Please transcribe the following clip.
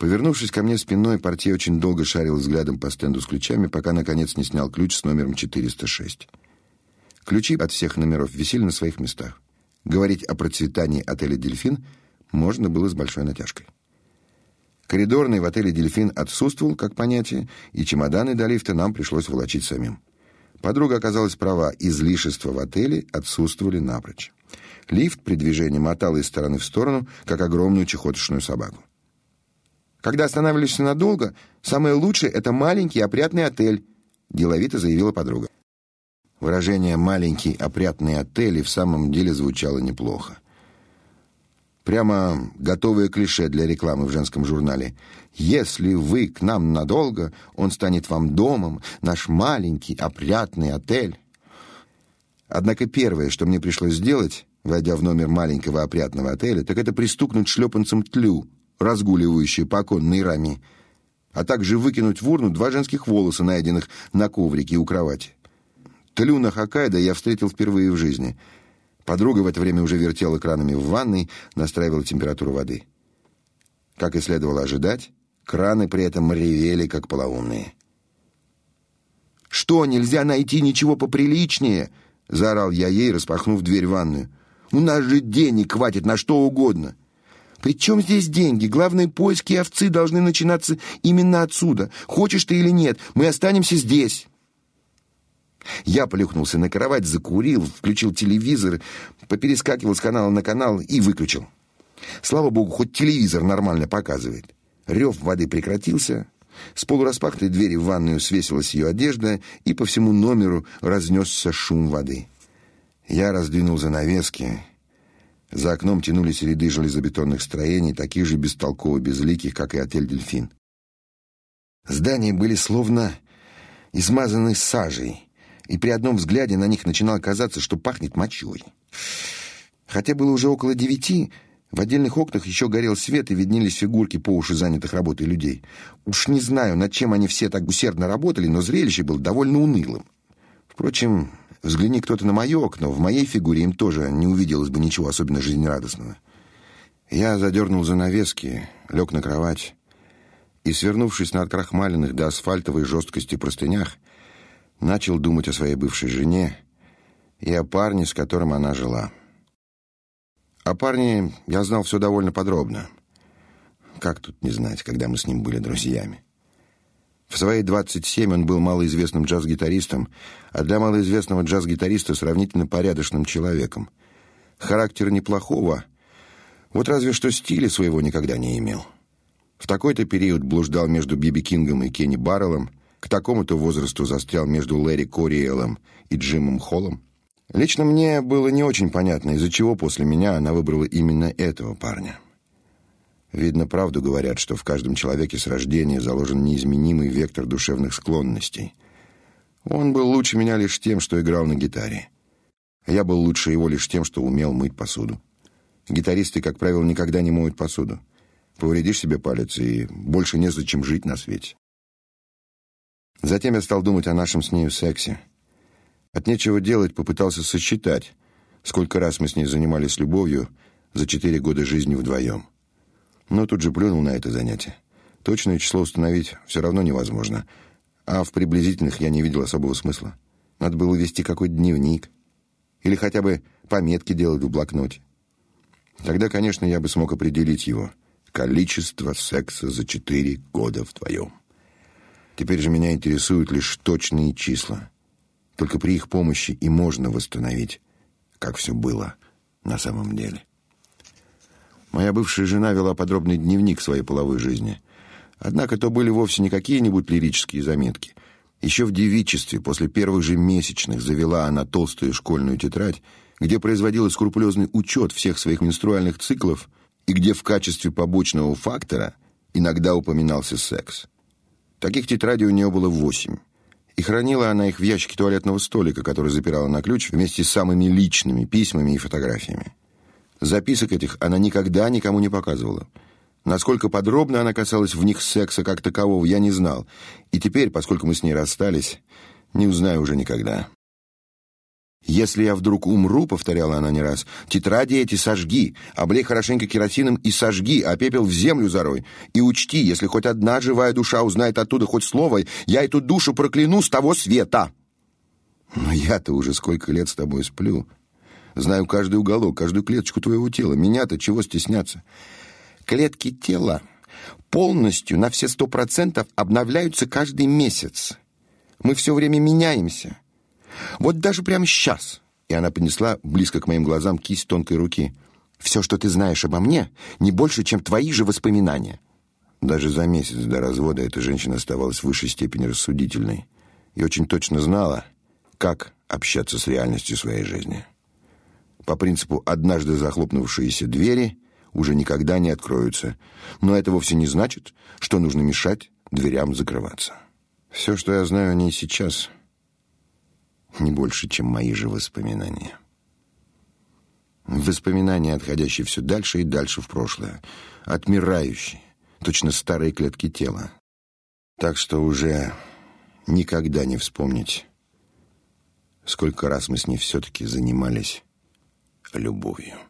Повернувшись ко мне спиной, портье очень долго шарил взглядом по стенду с ключами, пока наконец не снял ключ с номером 406. Ключи от всех номеров висели на своих местах. Говорить о процветании отеля Дельфин можно было с большой натяжкой. Коридорный в отеле Дельфин отсутствовал как понятие, и чемоданы до лифта нам пришлось волочить самим. Подруга оказалась права, излишества в отеле отсутствовали напрочь. Лифт при движении мотал из стороны в сторону, как огромную чехотошную собаку. Когда останавливаешься надолго, самое лучшее это маленький опрятный отель, деловито заявила подруга. Выражение маленький опрятный отель и в самом деле звучало неплохо. Прямо готовое клише для рекламы в женском журнале. Если вы к нам надолго, он станет вам домом, наш маленький опрятный отель. Однако первое, что мне пришлось сделать, войдя в номер маленького опрятного отеля, так это пристукнуть шлепанцем тлю, разгуливающую по оконной раме, а также выкинуть в урну два женских волоса, найденных на коврике у кровати. Тлю на Хоккайдо я встретил впервые в жизни — Подруга в это время уже вертела кранами в ванной, настраивала температуру воды. Как и следовало ожидать, краны при этом ревели, как полоумные. «Что, нельзя найти ничего поприличнее?» — заорал я ей, распахнув дверь в ванную. «У нас же денег хватит на что угодно». «При чем здесь деньги? Главные поиски овцы должны начинаться именно отсюда. Хочешь ты или нет, мы останемся здесь». Я плюхнулся на кровать, закурил, включил телевизор, поперескакивал с канала на канал и выключил. Слава богу, хоть телевизор нормально показывает. Рев воды прекратился. С полураспахнутой двери в ванную свесилась ее одежда, и по всему номеру разнесся шум воды. Я раздвинул занавески. За окном тянулись ряды железобетонных строений, таких же бестолково безликих, как и отель «Дельфин». Здания были словно измазаны сажей, и при одном взгляде на них начинало казаться, что пахнет мочой. Хотя было уже около девяти, в отдельных окнах еще горел свет и виднелись фигурки по уши занятых работой людей. Уж не знаю, над чем они все так усердно работали, но зрелище было довольно унылым. Впрочем, взгляни кто-то на мое окно, в моей фигуре им тоже не увиделось бы ничего особенно жизнерадостного. Я задернул занавески, лег на кровать и, свернувшись на открахмаленных до асфальтовой жесткости простынях, начал думать о своей бывшей жене и о парне, с которым она жила. О парне я знал все довольно подробно. Как тут не знать, когда мы с ним были друзьями? В свои 27 он был малоизвестным джаз-гитаристом, а для малоизвестного джаз-гитариста сравнительно порядочным человеком. Характер неплохого, вот разве что стиля своего никогда не имел. В такой-то период блуждал между Биби Кингом и Кенни Барреллом, к такому-то возрасту застрял между Лэри Кориэлом и Джимом Холлом. Лично мне было не очень понятно, из-за чего после меня она выбрала именно этого парня. Видно, правду говорят, что в каждом человеке с рождения заложен неизменимый вектор душевных склонностей. Он был лучше меня лишь тем, что играл на гитаре. Я был лучше его лишь тем, что умел мыть посуду. Гитаристы, как правило, никогда не моют посуду. Повредишь себе палец, и больше незачем жить на свете. Затем я стал думать о нашем с нею сексе. От нечего делать попытался сосчитать, сколько раз мы с ней занимались любовью за четыре года жизни вдвоем. Но тут же плюнул на это занятие. Точное число установить все равно невозможно, а в приблизительных я не видел особого смысла. Надо было вести какой-то дневник или хотя бы пометки делать в блокноте. Тогда, конечно, я бы смог определить его. Количество секса за четыре года вдвоем. Теперь же меня интересуют лишь точные числа. Только при их помощи и можно восстановить, как все было на самом деле. Моя бывшая жена вела подробный дневник своей половой жизни. Однако то были вовсе не какие-нибудь лирические заметки. Еще в девичестве, после первых же месячных, завела она толстую школьную тетрадь, где производила скрупулезный учет всех своих менструальных циклов и где в качестве побочного фактора иногда упоминался секс. Таких тетрадей у нее было восемь. И хранила она их в ящике туалетного столика, который запирала на ключ вместе с самыми личными письмами и фотографиями. Записок этих она никогда никому не показывала. Насколько подробно она касалась в них секса как такового, я не знал. И теперь, поскольку мы с ней расстались, не узнаю уже никогда. «Если я вдруг умру», — повторяла она не раз, — «тетради эти сожги, облей хорошенько керосином и сожги, а пепел в землю зарой. И учти, если хоть одна живая душа узнает оттуда хоть слово, я эту душу прокляну с того света». «Но я-то уже сколько лет с тобой сплю. Знаю каждый уголок, каждую клеточку твоего тела. Меня-то чего стесняться?» «Клетки тела полностью на все сто процентов обновляются каждый месяц. Мы все время меняемся». Вот даже прямо сейчас. И она поднесла близко к моим глазам кисть тонкой руки. Все, что ты знаешь обо мне, не больше, чем твои же воспоминания. Даже за месяц до развода эта женщина оставалась в высшей степени рассудительной и очень точно знала, как общаться с реальностью своей жизни. По принципу «однажды захлопнувшиеся двери уже никогда не откроются», но это вовсе не значит, что нужно мешать дверям закрываться. Все, что я знаю о ней сейчас — не больше, чем мои же воспоминания. Воспоминания, отходящие все дальше и дальше в прошлое, отмирающие, точно старые клетки тела. Так что уже никогда не вспомнить, сколько раз мы с ней все-таки занимались любовью.